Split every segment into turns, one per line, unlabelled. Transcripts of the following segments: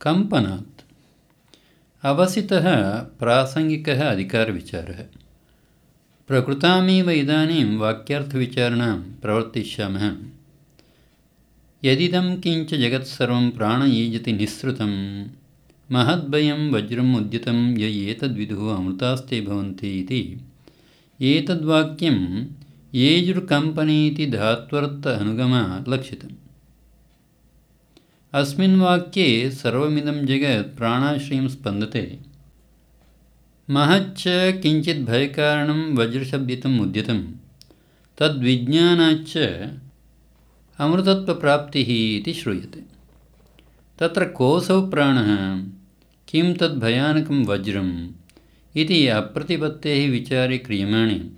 कम्पनात्। अवसितः प्रासङ्गिकः अधिकारविचारः। प्रकृतामेव इदानीं वाक्यार्थविचारणं प्रवर्तिष्यामः। यदिदं किञ्च जगत्सर्वं प्राणयीजति निःसृतं महद्भयं वज्रम् उद्यतं य एतद्विदुः अमृतास्ते भवन्ति इति। एतद्वाक्यं येजुर्कम्पनीति धात्वर्थ अनुगमात् लक्षितम् अस्मिन् वाक्ये सर्वमिदं जगत् प्राणाश्रयं स्पन्दते। महच्च किञ्चित् भयकारणं वज्रशब्दितम् उद्यतं तद्विज्ञानाच्च अमृतत्वप्राप्तिः इति श्रूयते। तत्र कोऽसौ प्राणः किं तद्भयानकं वज्रम् इति अप्रतिपत्तेः विचारे क्रियमाणे।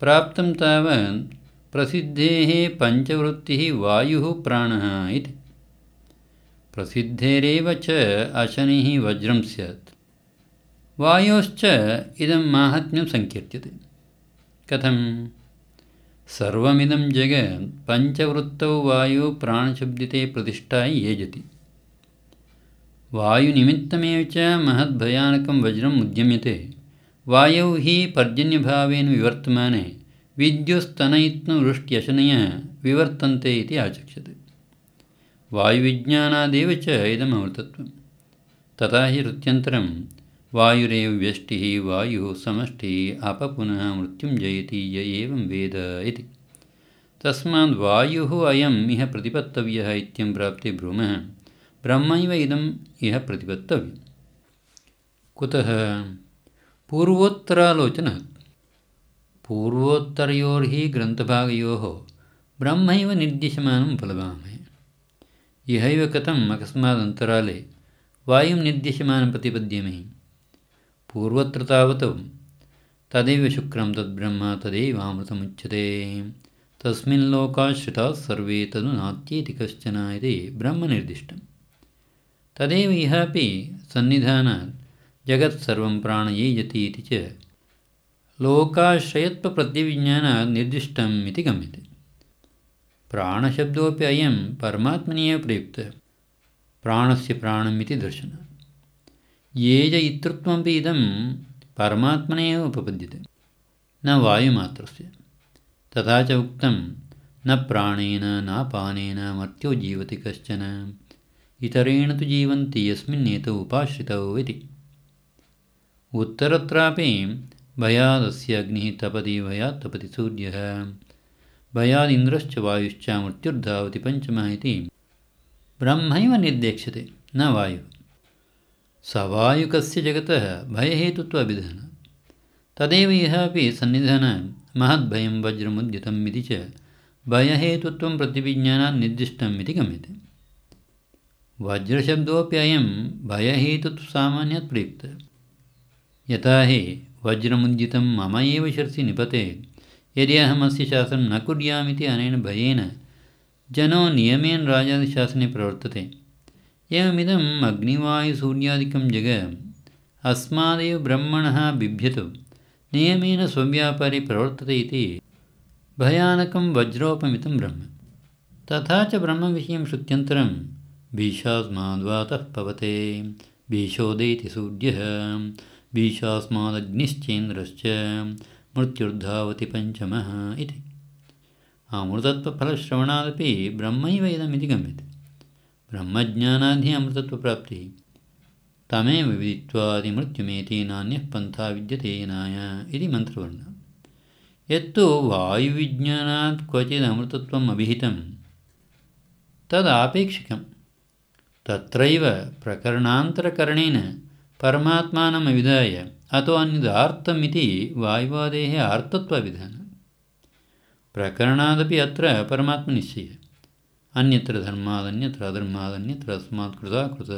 प्राप्तं तावत् प्रसिद्धेः पञ्चवृत्तिः वायुः प्राणः इति प्रसिद्धेरेव च अशनिः वज्रं स्यात्। वायोश्च इदं माहात्म्यं सङ्कीर्त्यते कथं? सर्वमिदं जगत् पञ्चवृत्तौ वायुप्राणशब्दिते प्रतिष्ठाय येजति। वायुनिमित्तमेव च महद्भयानकं वज्रम् उद्यम्यते। वायौ हि पर्जन्यभावेन विवर्तमाने विद्युस्तनयित्नवृष्ट्यशनयः विवर्तन्ते इति आचक्ष्यते वायुविज्ञानादेव च इदम् अमृतत्वं तथा हि वृत्यन्तरं वायुरेव व्यष्टिः वायुः समष्टिः अपपुनः मृत्युं जयति य एवं वेद इति। तस्मात् वायुः अयम् इह प्रतिपत्तव्यः इत्यं प्राप्ते ब्रूमः ब्रह्मैव इदम् इह प्रतिपत्तव्यं कुतः? पूर्वोत्तरालोचनः। पूर्वोत्तरयोर्हि ग्रन्थभागयोः ब्रह्मैव निर्दिशमानं फलवामहे इहैव कथम् अकस्मादन्तराले वायुं निर्दिश्यमानं प्रतिपद्येमहि पूर्वत्र तावत् तदेव शुक्रं तद्ब्रह्म तदेवामृतमुच्यते तस्मिन् लोकाश्रिताः सर्वे तदु नात्येति कश्चन इति ब्रह्मनिर्दिष्टं तदेव इह अपि सन्निधानात् जगत्सर्वं प्राणयेजति इति च लोकाश्रयत्वप्रत्यविज्ञानात् निर्दिष्टम् इति गम्यते प्राणशब्दोऽपि अयं परमात्मनि एव प्रयुक्तः। प्राणस्य प्राणम् इति दर्शनात् येज इत्युक्तमपि इदं परमात्मने एव उपपद्यते। न वायुमात्रस्य। तथा च उक्तं न प्राणेन न पानेन मर्त्यो जीवति कश्चन। इतरेण तु जीवन्ति यस्मिन्नेतौ उपाश्रितौ इति। उत्तरत्रापि भयादस्य अग्निः तपति भयात् तपति सूर्यः भयादिन्द्रश्च वायुश्च मृत्युर्धावति पञ्चमः इति। ब्रह्मैव निर्देक्ष्यते न वायुः। सवायुकस्य जगतः भयहेतुत्वाभिधानात् तदेव इह अपि सन्निधानात् महद्भयं वज्रमुद्यतम् इति च भयहेतुत्वं प्रतिविज्ञानात् निर्दिष्टम् इति गम्यते। वज्रशब्दोऽपि अयं भयहेतुत्वसामान्यात् प्रयुक्तः। यथा हि वज्रमुद्यतं मम एव शिरसि निपतेत् यदि अहमस्य शासनं न कुर्यामिति अनेन भयेन जनो नियमेन राजादिशासने प्रवर्तते। एवमिदम् अग्निवायुसूर्यादिकं जग अस्मादेव ब्रह्मणः बिभ्यतु नियमेन स्वव्यापारे प्रवर्तते इति भयानकं वज्रोपमितं ब्रह्म। तथा च ब्रह्मविषयं श्रुत्यन्तरं भीषास्माद्वातः पवते भीषोदेति सूर्यः भीषास्मादग्निश्चेन्द्रश्च मृत्युर्धावति पञ्चमः इति। अमृतत्वफलश्रवणादपि ब्रह्मैव इदमिति गम्यते। ब्रह्मज्ञानाद्धि अमृतत्वप्राप्तिः। तमेव विदित्वादिमृत्युमेति नान्यः पन्था विद्यते नाय इति मन्त्रवर्णः। यत्तु वायुविज्ञानात् क्वचिदमृतत्वम् अभिहितं। तदापेक्षिकं तत्रैव प्रकरणान्तरकरणेन परमात्मानमविधाय अतो अन्यदार्थम् इति वायुवादेः आर्तत्वाभिधानं प्रकरणादपि अत्र परमात्मनिश्चयः। अन्यत्र धर्मादन्यत्र अधर्मादन्यत्र अस्मात् कृता कृत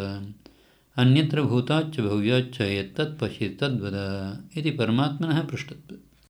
अन्यत्र भूताच्च भव्याच्च यत्तत् पश्येत् तद्वद इति परमात्मनः पृष्ठत्वम्